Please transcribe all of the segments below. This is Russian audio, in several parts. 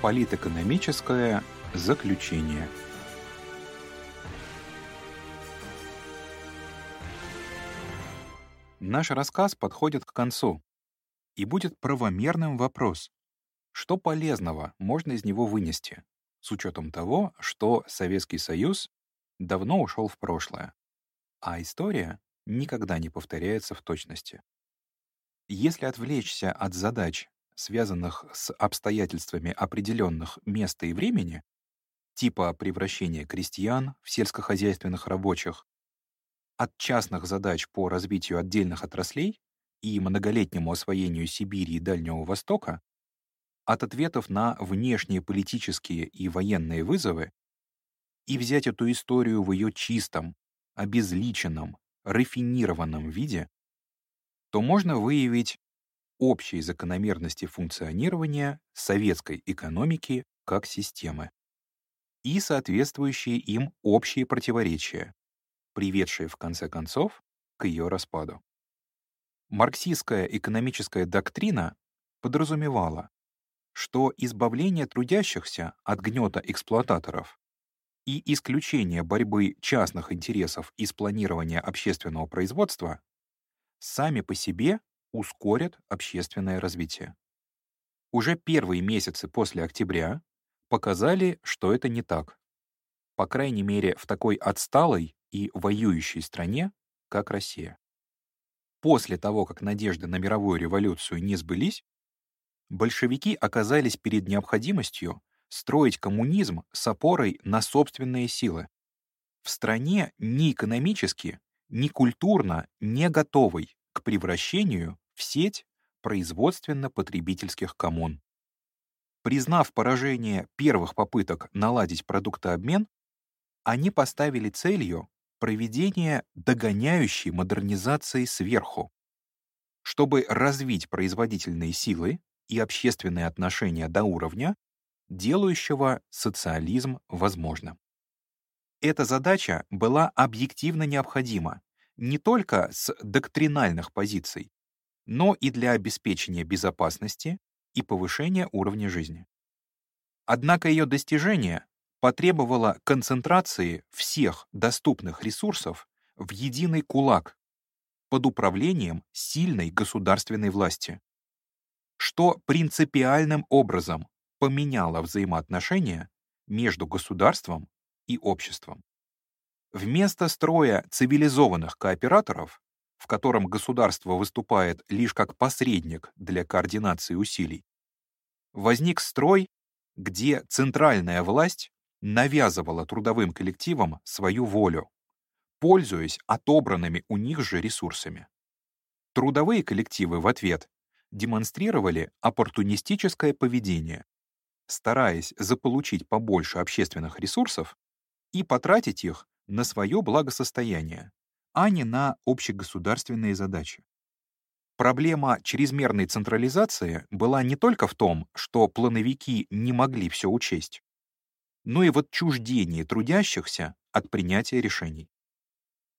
Политэкономическое заключение. Наш рассказ подходит к концу, и будет правомерным вопрос, что полезного можно из него вынести, с учетом того, что Советский Союз давно ушел в прошлое, а история никогда не повторяется в точности. Если отвлечься от задач, связанных с обстоятельствами определенных места и времени, типа превращения крестьян в сельскохозяйственных рабочих, от частных задач по развитию отдельных отраслей и многолетнему освоению Сибири и Дальнего Востока, от ответов на внешние политические и военные вызовы и взять эту историю в ее чистом, обезличенном, рафинированном виде, то можно выявить общие закономерности функционирования советской экономики как системы и соответствующие им общие противоречия, приведшие в конце концов к ее распаду. Марксистская экономическая доктрина подразумевала, что избавление трудящихся от гнета эксплуататоров и исключение борьбы частных интересов из планирования общественного производства сами по себе ускорят общественное развитие. Уже первые месяцы после октября показали, что это не так. По крайней мере, в такой отсталой и воюющей стране, как Россия. После того, как надежды на мировую революцию не сбылись, большевики оказались перед необходимостью строить коммунизм с опорой на собственные силы. В стране ни экономически, ни культурно не готовой к превращению в сеть производственно-потребительских коммун. Признав поражение первых попыток наладить продуктообмен, они поставили целью проведение догоняющей модернизации сверху, чтобы развить производительные силы и общественные отношения до уровня, делающего социализм возможным. Эта задача была объективно необходима не только с доктринальных позиций, но и для обеспечения безопасности и повышения уровня жизни. Однако ее достижение потребовало концентрации всех доступных ресурсов в единый кулак под управлением сильной государственной власти, что принципиальным образом поменяло взаимоотношения между государством и обществом. Вместо строя цивилизованных кооператоров, в котором государство выступает лишь как посредник для координации усилий, возник строй, где центральная власть навязывала трудовым коллективам свою волю, пользуясь отобранными у них же ресурсами. Трудовые коллективы в ответ демонстрировали оппортунистическое поведение, стараясь заполучить побольше общественных ресурсов и потратить их на свое благосостояние, а не на общегосударственные задачи. Проблема чрезмерной централизации была не только в том, что плановики не могли все учесть, но и в отчуждении трудящихся от принятия решений.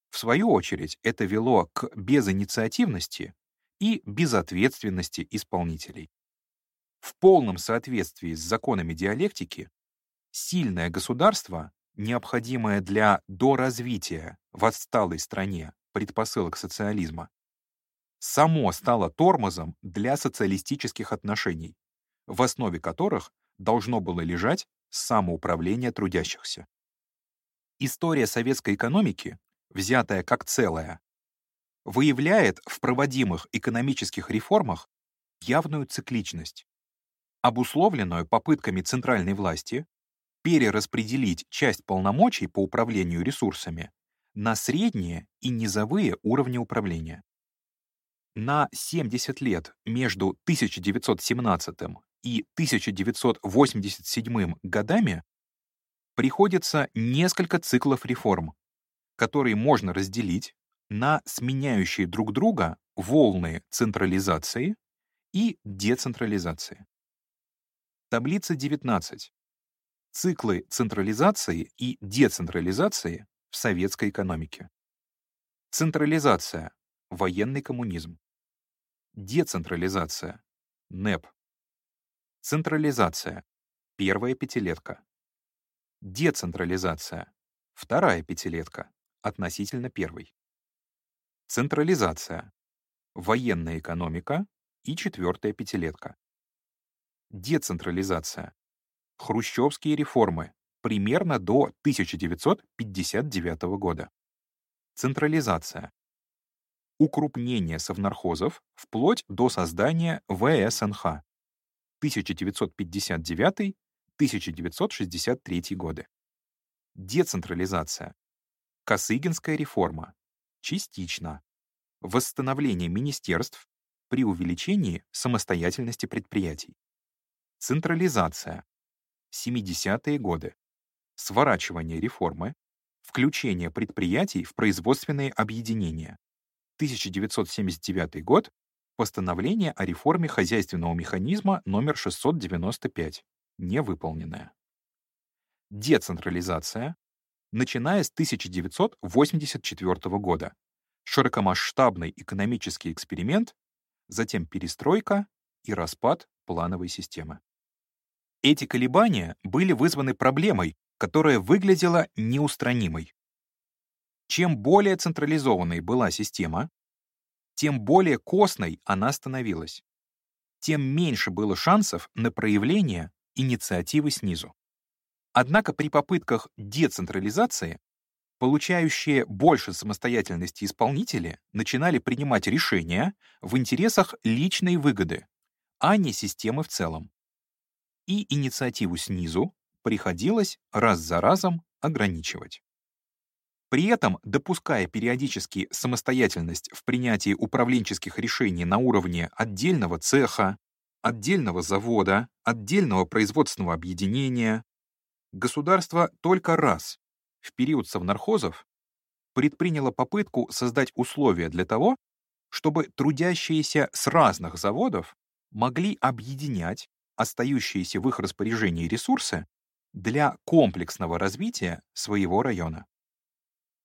В свою очередь, это вело к безинициативности и безответственности исполнителей. В полном соответствии с законами диалектики, сильное государство необходимое для доразвития в отсталой стране предпосылок социализма, само стало тормозом для социалистических отношений, в основе которых должно было лежать самоуправление трудящихся. История советской экономики, взятая как целая, выявляет в проводимых экономических реформах явную цикличность, обусловленную попытками центральной власти перераспределить часть полномочий по управлению ресурсами на средние и низовые уровни управления. На 70 лет между 1917 и 1987 годами приходится несколько циклов реформ, которые можно разделить на сменяющие друг друга волны централизации и децентрализации. Таблица 19 циклы централизации и децентрализации в советской экономике. Централизация — военный коммунизм. Децентрализация — НЭП. Централизация Первая пятилетка. Децентрализация. Вторая пятилетка. Относительно первой. Централизация. Военная экономика и четвертая пятилетка. Децентрализация. Хрущевские реформы примерно до 1959 года. Централизация. Укрупнение совнархозов вплоть до создания ВСНХ 1959-1963 годы. Децентрализация. Косыгинская реформа. Частично. Восстановление министерств при увеличении самостоятельности предприятий. Централизация. 70-е годы. Сворачивание реформы. Включение предприятий в производственные объединения. 1979 год. Постановление о реформе хозяйственного механизма номер 695. Невыполненное. Децентрализация. Начиная с 1984 года. Широкомасштабный экономический эксперимент, затем перестройка и распад плановой системы. Эти колебания были вызваны проблемой, которая выглядела неустранимой. Чем более централизованной была система, тем более костной она становилась, тем меньше было шансов на проявление инициативы снизу. Однако при попытках децентрализации получающие больше самостоятельности исполнители начинали принимать решения в интересах личной выгоды, а не системы в целом и инициативу снизу приходилось раз за разом ограничивать. При этом, допуская периодически самостоятельность в принятии управленческих решений на уровне отдельного цеха, отдельного завода, отдельного производственного объединения, государство только раз в период совнархозов предприняло попытку создать условия для того, чтобы трудящиеся с разных заводов могли объединять остающиеся в их распоряжении ресурсы для комплексного развития своего района.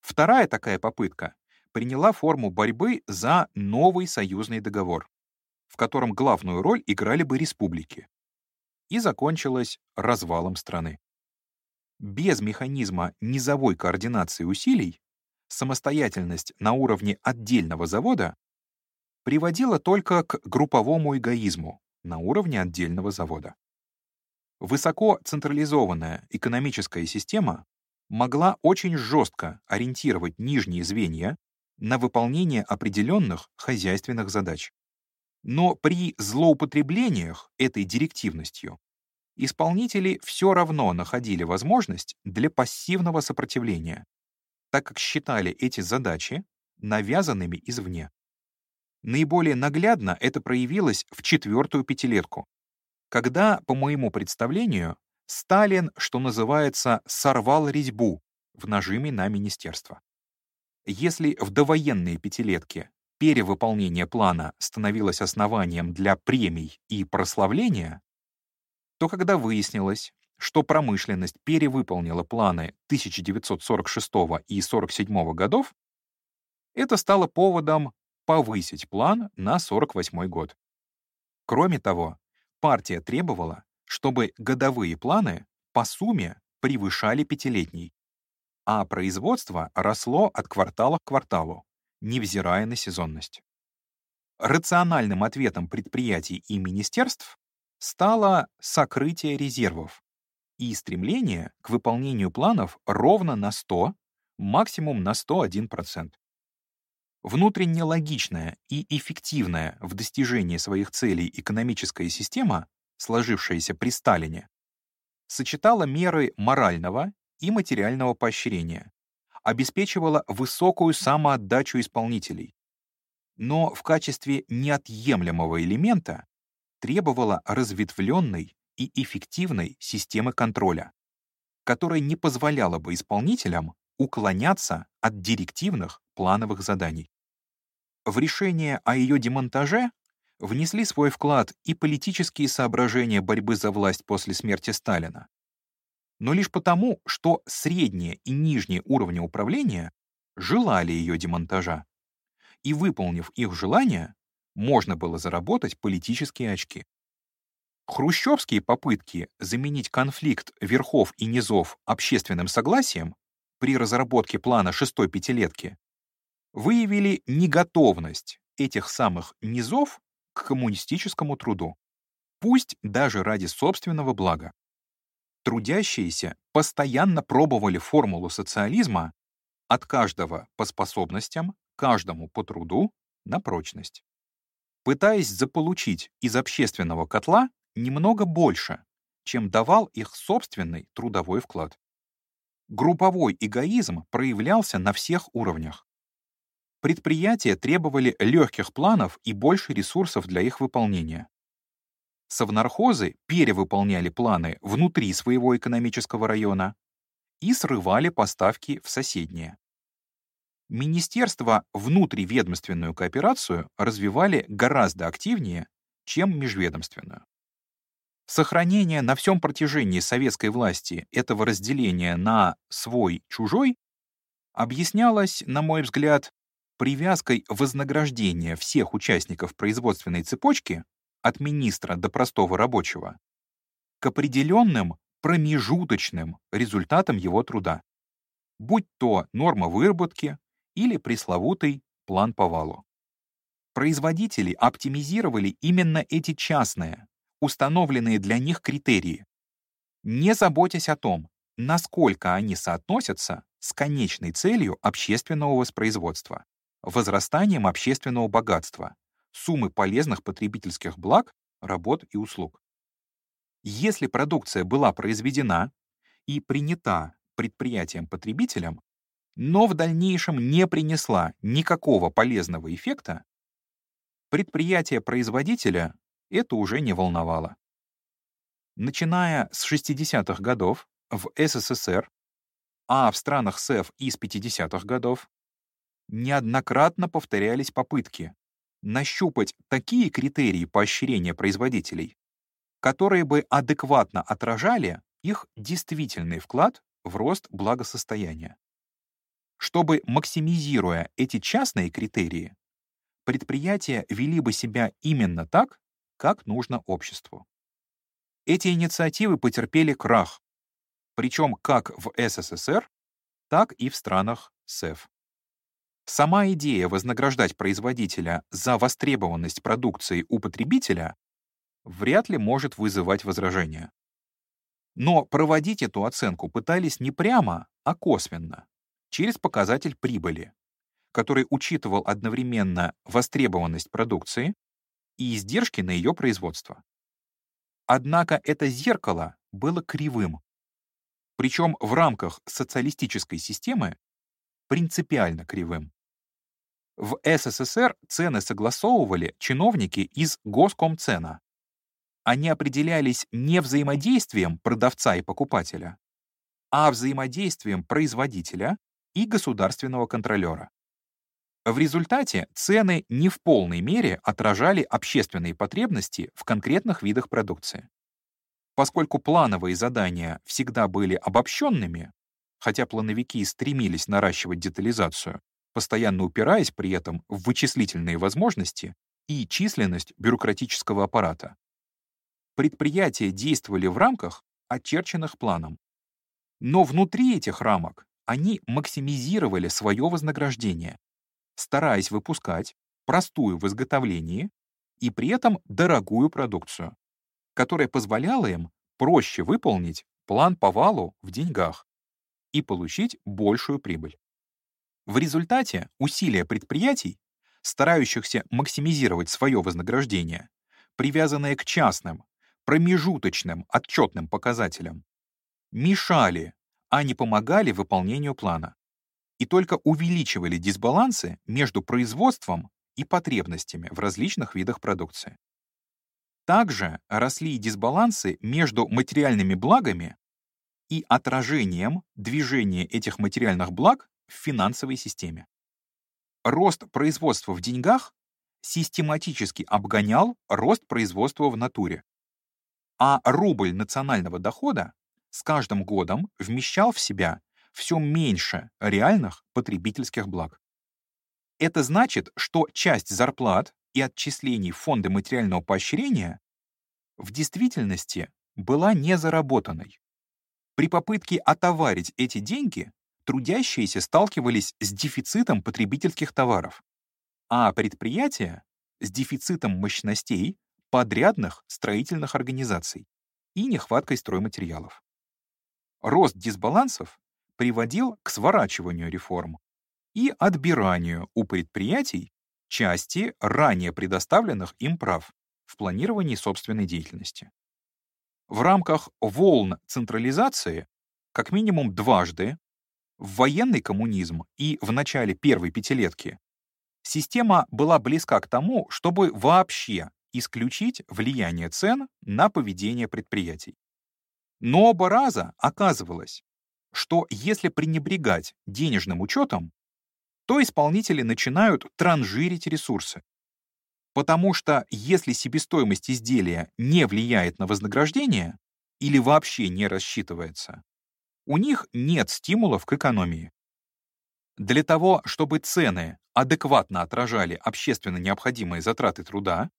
Вторая такая попытка приняла форму борьбы за новый союзный договор, в котором главную роль играли бы республики, и закончилась развалом страны. Без механизма низовой координации усилий самостоятельность на уровне отдельного завода приводила только к групповому эгоизму, на уровне отдельного завода. Высоко централизованная экономическая система могла очень жестко ориентировать нижние звенья на выполнение определенных хозяйственных задач. Но при злоупотреблениях этой директивностью исполнители все равно находили возможность для пассивного сопротивления, так как считали эти задачи навязанными извне. Наиболее наглядно это проявилось в четвертую пятилетку, когда, по моему представлению, Сталин, что называется, сорвал резьбу в нажиме на министерство. Если в довоенные пятилетки перевыполнение плана становилось основанием для премий и прославления, то когда выяснилось, что промышленность перевыполнила планы 1946 и 1947 годов, это стало поводом повысить план на 48 год. Кроме того, партия требовала, чтобы годовые планы по сумме превышали пятилетний, а производство росло от квартала к кварталу, невзирая на сезонность. Рациональным ответом предприятий и министерств стало сокрытие резервов и стремление к выполнению планов ровно на 100, максимум на 101%. Внутренне логичная и эффективная в достижении своих целей экономическая система, сложившаяся при Сталине, сочетала меры морального и материального поощрения, обеспечивала высокую самоотдачу исполнителей, но в качестве неотъемлемого элемента требовала разветвленной и эффективной системы контроля, которая не позволяла бы исполнителям уклоняться от директивных плановых заданий. В решение о ее демонтаже внесли свой вклад и политические соображения борьбы за власть после смерти Сталина, но лишь потому, что средние и нижние уровни управления желали ее демонтажа, и, выполнив их желания, можно было заработать политические очки. Хрущевские попытки заменить конфликт верхов и низов общественным согласием при разработке плана шестой пятилетки выявили неготовность этих самых низов к коммунистическому труду, пусть даже ради собственного блага. Трудящиеся постоянно пробовали формулу социализма от каждого по способностям, каждому по труду на прочность, пытаясь заполучить из общественного котла немного больше, чем давал их собственный трудовой вклад. Групповой эгоизм проявлялся на всех уровнях. Предприятия требовали легких планов и больше ресурсов для их выполнения. Совнархозы перевыполняли планы внутри своего экономического района и срывали поставки в соседние. Министерства внутриведомственную кооперацию развивали гораздо активнее, чем межведомственную. Сохранение на всем протяжении советской власти этого разделения на свой-чужой объяснялось, на мой взгляд, привязкой вознаграждения всех участников производственной цепочки от министра до простого рабочего к определенным промежуточным результатам его труда, будь то норма выработки или пресловутый план по валу. Производители оптимизировали именно эти частные, установленные для них критерии, не заботясь о том, насколько они соотносятся с конечной целью общественного воспроизводства, возрастанием общественного богатства, суммы полезных потребительских благ, работ и услуг. Если продукция была произведена и принята предприятием-потребителем, но в дальнейшем не принесла никакого полезного эффекта, предприятие-производителя это уже не волновало. Начиная с 60-х годов в СССР, а в странах СЭФ из 50-х годов, неоднократно повторялись попытки нащупать такие критерии поощрения производителей, которые бы адекватно отражали их действительный вклад в рост благосостояния. Чтобы, максимизируя эти частные критерии, предприятия вели бы себя именно так, как нужно обществу. Эти инициативы потерпели крах, причем как в СССР, так и в странах СЭФ. Сама идея вознаграждать производителя за востребованность продукции у потребителя вряд ли может вызывать возражения. Но проводить эту оценку пытались не прямо, а косвенно, через показатель прибыли, который учитывал одновременно востребованность продукции и издержки на ее производство. Однако это зеркало было кривым, причем в рамках социалистической системы принципиально кривым. В СССР цены согласовывали чиновники из Госкомцена. Они определялись не взаимодействием продавца и покупателя, а взаимодействием производителя и государственного контролера. В результате цены не в полной мере отражали общественные потребности в конкретных видах продукции. Поскольку плановые задания всегда были обобщенными, хотя плановики стремились наращивать детализацию, постоянно упираясь при этом в вычислительные возможности и численность бюрократического аппарата. Предприятия действовали в рамках, очерченных планом. Но внутри этих рамок они максимизировали свое вознаграждение, стараясь выпускать простую в изготовлении и при этом дорогую продукцию, которая позволяла им проще выполнить план по валу в деньгах и получить большую прибыль. В результате усилия предприятий, старающихся максимизировать свое вознаграждение, привязанные к частным, промежуточным отчетным показателям, мешали, а не помогали выполнению плана и только увеличивали дисбалансы между производством и потребностями в различных видах продукции. Также росли дисбалансы между материальными благами и отражением движения этих материальных благ в финансовой системе. Рост производства в деньгах систематически обгонял рост производства в натуре, а рубль национального дохода с каждым годом вмещал в себя все меньше реальных потребительских благ. Это значит, что часть зарплат и отчислений в фонды материального поощрения в действительности была не заработанной. При попытке отоварить эти деньги трудящиеся сталкивались с дефицитом потребительских товаров, а предприятия — с дефицитом мощностей подрядных строительных организаций и нехваткой стройматериалов. Рост дисбалансов приводил к сворачиванию реформ и отбиранию у предприятий части ранее предоставленных им прав в планировании собственной деятельности. В рамках волн централизации как минимум дважды в военный коммунизм и в начале первой пятилетки система была близка к тому, чтобы вообще исключить влияние цен на поведение предприятий. Но оба раза оказывалось, что если пренебрегать денежным учетом, то исполнители начинают транжирить ресурсы. Потому что если себестоимость изделия не влияет на вознаграждение или вообще не рассчитывается, у них нет стимулов к экономии. Для того, чтобы цены адекватно отражали общественно необходимые затраты труда,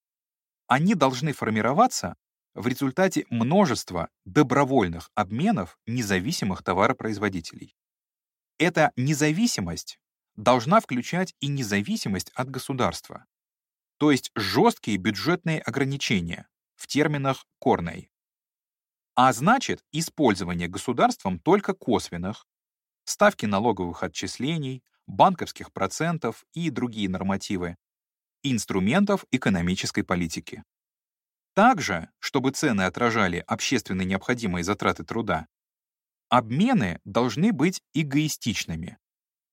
они должны формироваться в результате множества добровольных обменов независимых товаропроизводителей. Эта независимость должна включать и независимость от государства, то есть жесткие бюджетные ограничения в терминах Корней. А значит, использование государством только косвенных, ставки налоговых отчислений, банковских процентов и другие нормативы, инструментов экономической политики. Также, чтобы цены отражали общественно необходимые затраты труда, обмены должны быть эгоистичными,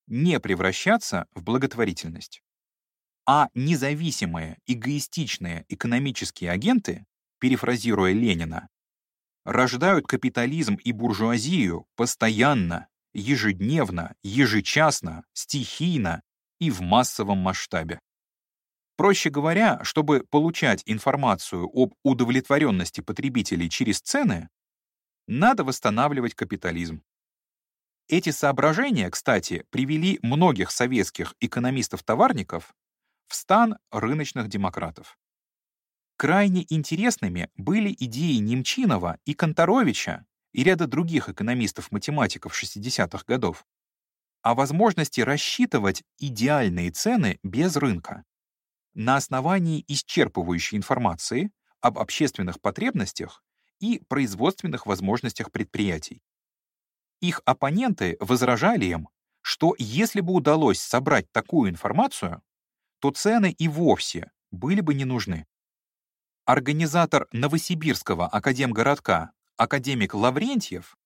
не превращаться в благотворительность. А независимые, эгоистичные экономические агенты, перефразируя Ленина, рождают капитализм и буржуазию постоянно, ежедневно, ежечасно, стихийно и в массовом масштабе. Проще говоря, чтобы получать информацию об удовлетворенности потребителей через цены, надо восстанавливать капитализм. Эти соображения, кстати, привели многих советских экономистов-товарников в стан рыночных демократов. Крайне интересными были идеи Немчинова и Конторовича и ряда других экономистов-математиков 60-х годов о возможности рассчитывать идеальные цены без рынка на основании исчерпывающей информации об общественных потребностях и производственных возможностях предприятий. Их оппоненты возражали им, что если бы удалось собрать такую информацию, то цены и вовсе были бы не нужны. Организатор Новосибирского академгородка, академик Лаврентьев,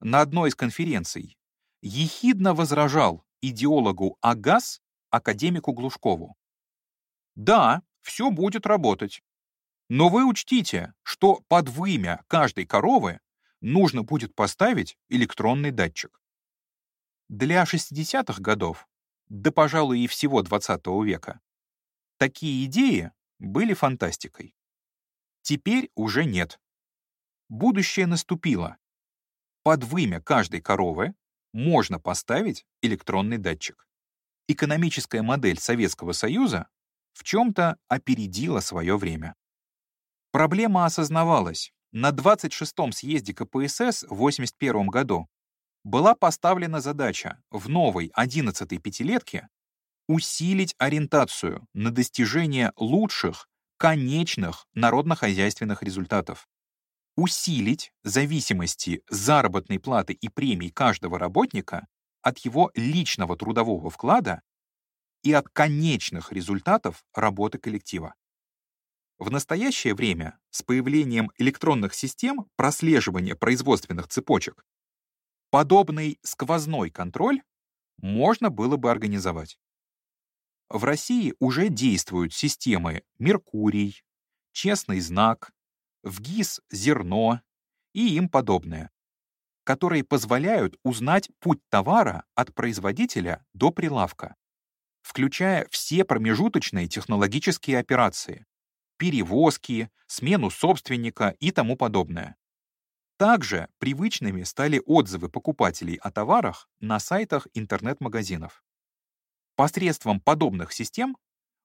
на одной из конференций ехидно возражал идеологу АГАС, академику Глушкову. Да, все будет работать. Но вы учтите, что под вымя каждой коровы нужно будет поставить электронный датчик. Для 60-х годов, да, пожалуй, и всего 20 века, такие идеи были фантастикой. Теперь уже нет. Будущее наступило. Под вымя каждой коровы можно поставить электронный датчик. Экономическая модель Советского Союза в чем-то опередила свое время. Проблема осознавалась. На 26-м съезде КПСС в 1981 году была поставлена задача в новой 11-й пятилетке усилить ориентацию на достижение лучших, конечных народно-хозяйственных результатов, усилить зависимости заработной платы и премий каждого работника от его личного трудового вклада и от конечных результатов работы коллектива. В настоящее время с появлением электронных систем прослеживания производственных цепочек подобный сквозной контроль можно было бы организовать. В России уже действуют системы «Меркурий», «Честный знак», «ВГИС зерно» и им подобное, которые позволяют узнать путь товара от производителя до прилавка включая все промежуточные технологические операции, перевозки, смену собственника и тому подобное. Также привычными стали отзывы покупателей о товарах на сайтах интернет-магазинов. Посредством подобных систем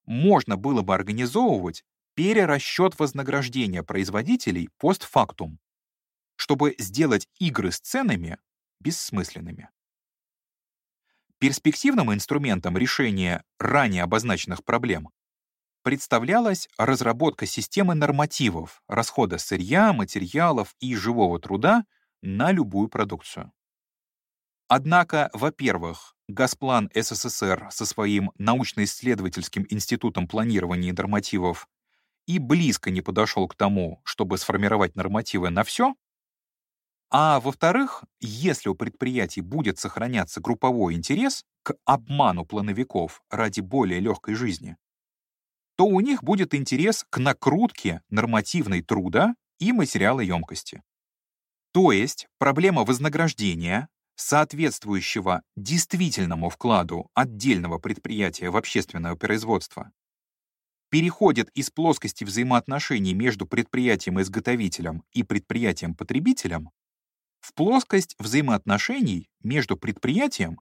можно было бы организовывать перерасчет вознаграждения производителей постфактум, чтобы сделать игры с ценами бессмысленными. Перспективным инструментом решения ранее обозначенных проблем представлялась разработка системы нормативов расхода сырья, материалов и живого труда на любую продукцию. Однако, во-первых, Газплан СССР со своим научно-исследовательским институтом планирования и нормативов и близко не подошел к тому, чтобы сформировать нормативы на все, а во-вторых, если у предприятий будет сохраняться групповой интерес к обману плановиков ради более легкой жизни, то у них будет интерес к накрутке нормативной труда и материалоемкости. То есть проблема вознаграждения, соответствующего действительному вкладу отдельного предприятия в общественное производство, переходит из плоскости взаимоотношений между предприятием-изготовителем и предприятием-потребителем в плоскость взаимоотношений между предприятием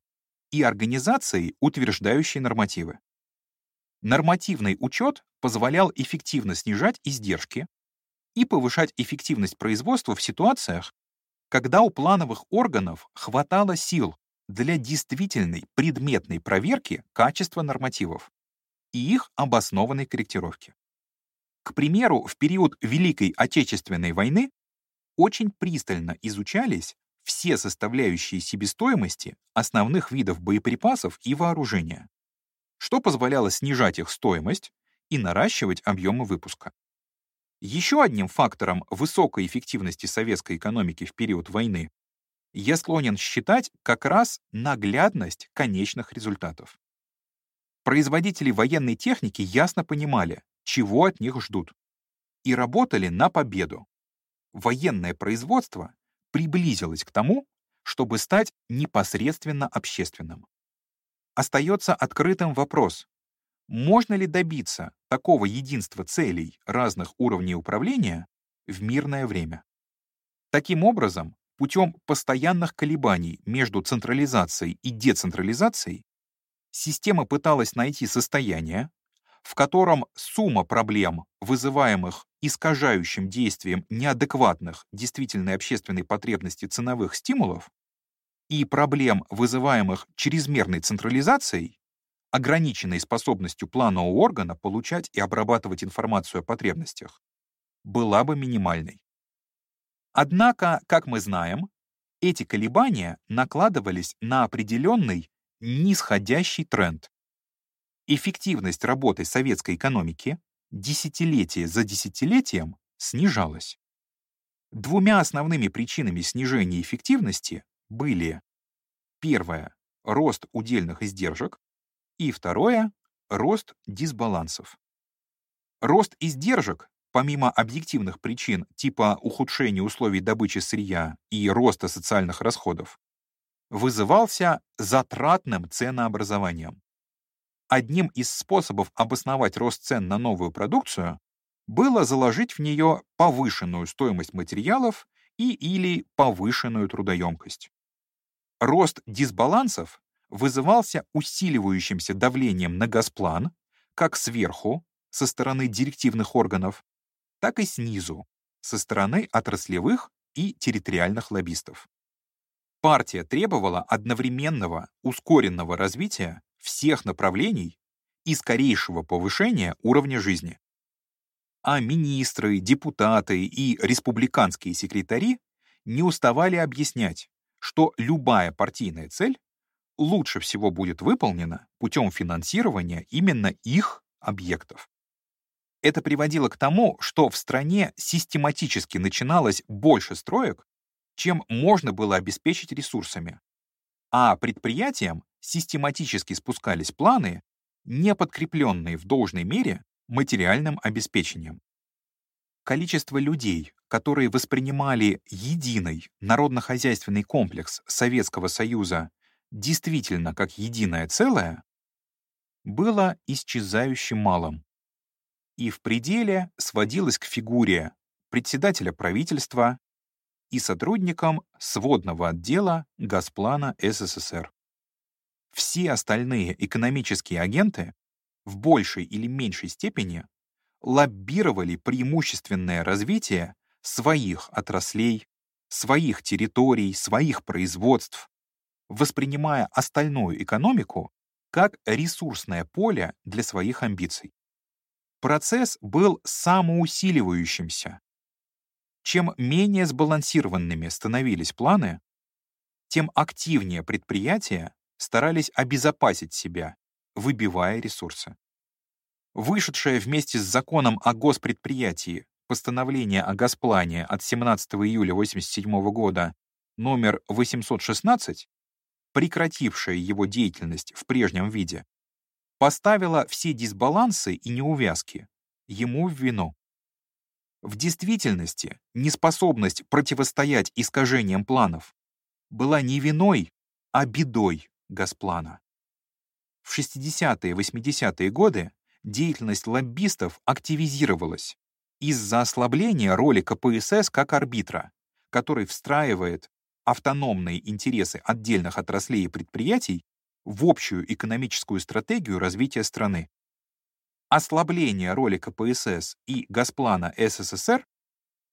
и организацией, утверждающей нормативы. Нормативный учет позволял эффективно снижать издержки и повышать эффективность производства в ситуациях, когда у плановых органов хватало сил для действительной предметной проверки качества нормативов и их обоснованной корректировки. К примеру, в период Великой Отечественной войны очень пристально изучались все составляющие себестоимости основных видов боеприпасов и вооружения, что позволяло снижать их стоимость и наращивать объемы выпуска. Еще одним фактором высокой эффективности советской экономики в период войны я склонен считать как раз наглядность конечных результатов. Производители военной техники ясно понимали, чего от них ждут, и работали на победу, военное производство приблизилось к тому, чтобы стать непосредственно общественным. Остается открытым вопрос, можно ли добиться такого единства целей разных уровней управления в мирное время. Таким образом, путем постоянных колебаний между централизацией и децентрализацией, система пыталась найти состояние, в котором сумма проблем, вызываемых искажающим действием неадекватных действительной общественной потребности ценовых стимулов, и проблем, вызываемых чрезмерной централизацией, ограниченной способностью планового органа получать и обрабатывать информацию о потребностях, была бы минимальной. Однако, как мы знаем, эти колебания накладывались на определенный нисходящий тренд, эффективность работы советской экономики десятилетие за десятилетием снижалась. Двумя основными причинами снижения эффективности были первое — рост удельных издержек и второе — рост дисбалансов. Рост издержек, помимо объективных причин типа ухудшения условий добычи сырья и роста социальных расходов, вызывался затратным ценообразованием. Одним из способов обосновать рост цен на новую продукцию было заложить в нее повышенную стоимость материалов и или повышенную трудоемкость. Рост дисбалансов вызывался усиливающимся давлением на Газплан как сверху, со стороны директивных органов, так и снизу, со стороны отраслевых и территориальных лоббистов. Партия требовала одновременного, ускоренного развития всех направлений и скорейшего повышения уровня жизни. А министры, депутаты и республиканские секретари не уставали объяснять, что любая партийная цель лучше всего будет выполнена путем финансирования именно их объектов. Это приводило к тому, что в стране систематически начиналось больше строек, чем можно было обеспечить ресурсами, а предприятиям систематически спускались планы, не подкрепленные в должной мере материальным обеспечением. Количество людей, которые воспринимали единый народно-хозяйственный комплекс Советского Союза действительно как единое целое, было исчезающе малым и в пределе сводилось к фигуре председателя правительства и сотрудникам сводного отдела Газплана СССР. Все остальные экономические агенты в большей или меньшей степени лоббировали преимущественное развитие своих отраслей, своих территорий, своих производств, воспринимая остальную экономику как ресурсное поле для своих амбиций. Процесс был самоусиливающимся. Чем менее сбалансированными становились планы, тем активнее предприятия старались обезопасить себя, выбивая ресурсы. Вышедшее вместе с законом о госпредприятии постановление о Госплане от 17 июля 1987 года номер 816, прекратившее его деятельность в прежнем виде, поставило все дисбалансы и неувязки ему в вину. В действительности неспособность противостоять искажениям планов была не виной, а бедой Госплана. В 60-е и 80-е годы деятельность лоббистов активизировалась из-за ослабления роли КПСС как арбитра, который встраивает автономные интересы отдельных отраслей и предприятий в общую экономическую стратегию развития страны. Ослабление роли КПСС и Госплана СССР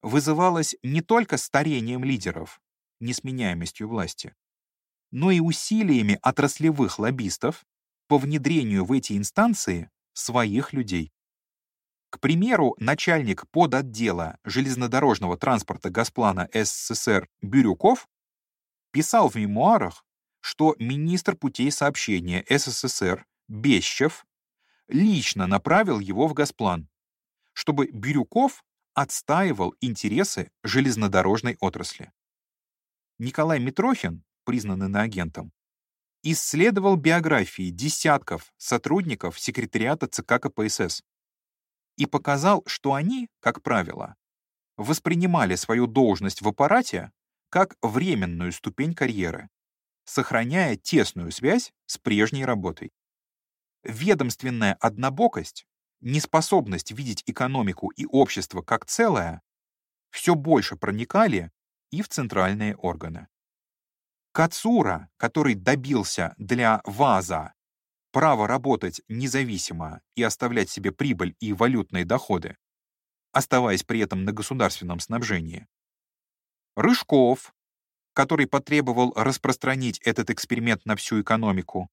вызывалось не только старением лидеров, несменяемостью власти, но и усилиями отраслевых лоббистов по внедрению в эти инстанции своих людей. К примеру, начальник подотдела железнодорожного транспорта Госплана СССР Бирюков писал в мемуарах, что министр путей сообщения СССР Бещев лично направил его в Госплан, чтобы Бирюков отстаивал интересы железнодорожной отрасли. Николай Митрохин, признанный иноагентом, исследовал биографии десятков сотрудников секретариата ЦК КПСС и показал, что они, как правило, воспринимали свою должность в аппарате как временную ступень карьеры, сохраняя тесную связь с прежней работой. Ведомственная однобокость, неспособность видеть экономику и общество как целое все больше проникали и в центральные органы. Кацура, который добился для ВАЗа права работать независимо и оставлять себе прибыль и валютные доходы, оставаясь при этом на государственном снабжении. Рыжков, который потребовал распространить этот эксперимент на всю экономику.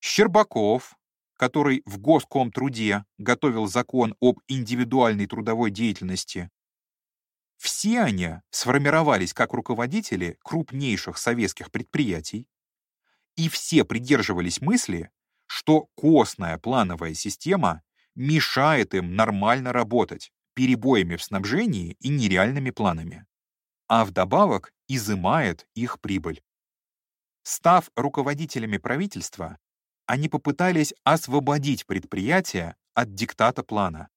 Щербаков, который в Госкомтруде готовил закон об индивидуальной трудовой деятельности все они сформировались как руководители крупнейших советских предприятий, и все придерживались мысли, что костная плановая система мешает им нормально работать перебоями в снабжении и нереальными планами, а вдобавок изымает их прибыль. Став руководителями правительства, они попытались освободить предприятия от диктата плана,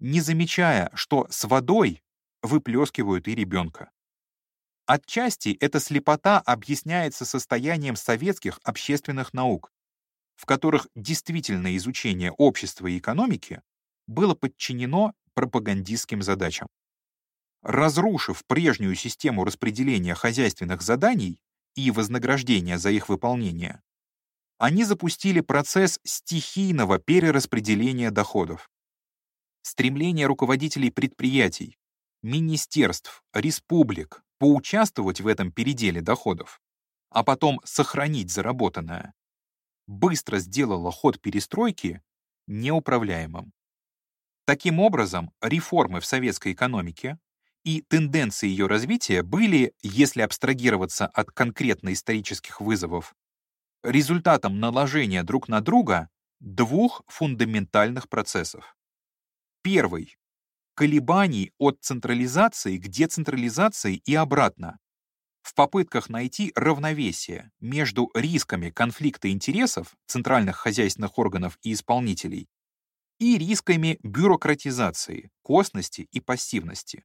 не замечая, что с водой выплескивают и ребенка. Отчасти эта слепота объясняется состоянием советских общественных наук, в которых действительное изучение общества и экономики было подчинено пропагандистским задачам. Разрушив прежнюю систему распределения хозяйственных заданий и вознаграждения за их выполнение, они запустили процесс стихийного перераспределения доходов. Стремление руководителей предприятий министерств, республик поучаствовать в этом переделе доходов, а потом сохранить заработанное, быстро сделало ход перестройки неуправляемым. Таким образом, реформы в советской экономике и тенденции ее развития были, если абстрагироваться от конкретно исторических вызовов, результатом наложения друг на друга двух фундаментальных процессов. Первый колебаний от централизации к децентрализации и обратно, в попытках найти равновесие между рисками конфликта интересов центральных хозяйственных органов и исполнителей и рисками бюрократизации, косности и пассивности.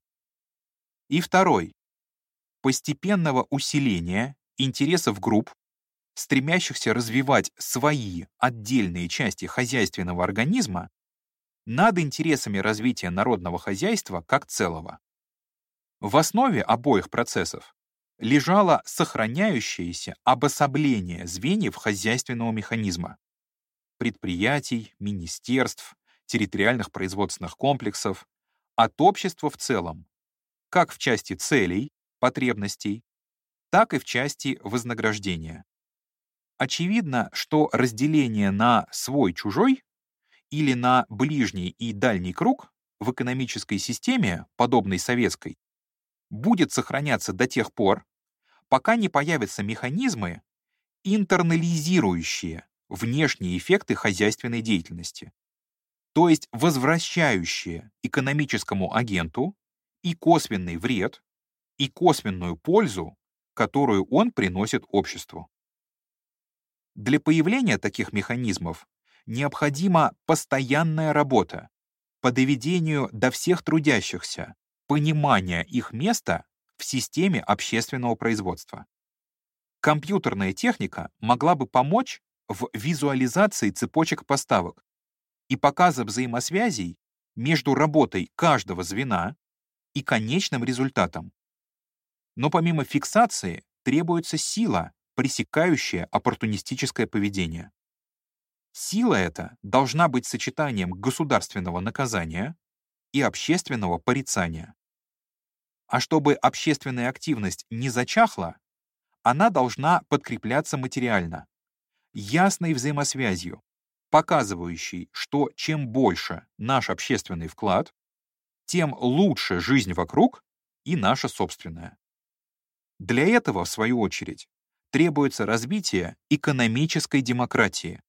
И второй — постепенного усиления интересов групп, стремящихся развивать свои отдельные части хозяйственного организма над интересами развития народного хозяйства как целого. В основе обоих процессов лежало сохраняющееся обособление звеньев хозяйственного механизма предприятий, министерств, территориальных производственных комплексов, от общества в целом, как в части целей, потребностей, так и в части вознаграждения. Очевидно, что разделение на свой-чужой или на ближний и дальний круг в экономической системе, подобной советской, будет сохраняться до тех пор, пока не появятся механизмы, интернализирующие внешние эффекты хозяйственной деятельности, то есть возвращающие экономическому агенту и косвенный вред, и косвенную пользу, которую он приносит обществу. Для появления таких механизмов необходима постоянная работа по доведению до всех трудящихся понимания их места в системе общественного производства. Компьютерная техника могла бы помочь в визуализации цепочек поставок и показа взаимосвязей между работой каждого звена и конечным результатом. Но помимо фиксации требуется сила, пресекающая оппортунистическое поведение. Сила эта должна быть сочетанием государственного наказания и общественного порицания. А чтобы общественная активность не зачахла, она должна подкрепляться материально, ясной взаимосвязью, показывающей, что чем больше наш общественный вклад, тем лучше жизнь вокруг и наша собственная. Для этого, в свою очередь, требуется развитие экономической демократии,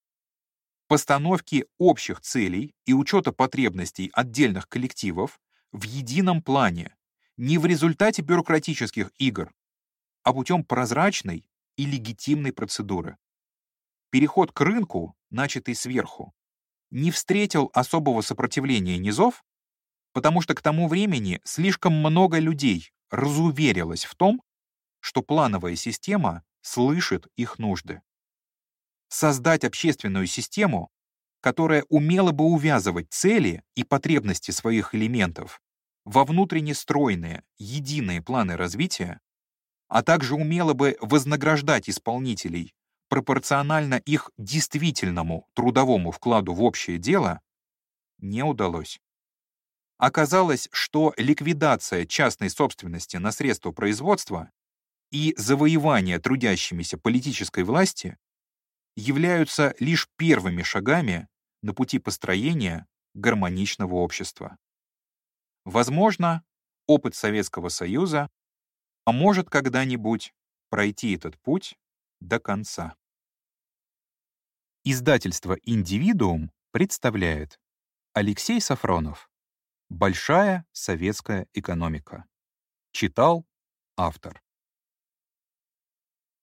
постановки общих целей и учета потребностей отдельных коллективов в едином плане, не в результате бюрократических игр, а путем прозрачной и легитимной процедуры. Переход к рынку, начатый сверху, не встретил особого сопротивления низов, потому что к тому времени слишком много людей разуверилось в том, что плановая система слышит их нужды. Создать общественную систему, которая умела бы увязывать цели и потребности своих элементов во внутренне стройные, единые планы развития, а также умела бы вознаграждать исполнителей пропорционально их действительному трудовому вкладу в общее дело, не удалось. Оказалось, что ликвидация частной собственности на средства производства и завоевание трудящимися политической власти являются лишь первыми шагами на пути построения гармоничного общества. Возможно, опыт Советского Союза поможет когда-нибудь пройти этот путь до конца. Издательство «Индивидуум» представляет Алексей Сафронов «Большая советская экономика». Читал автор.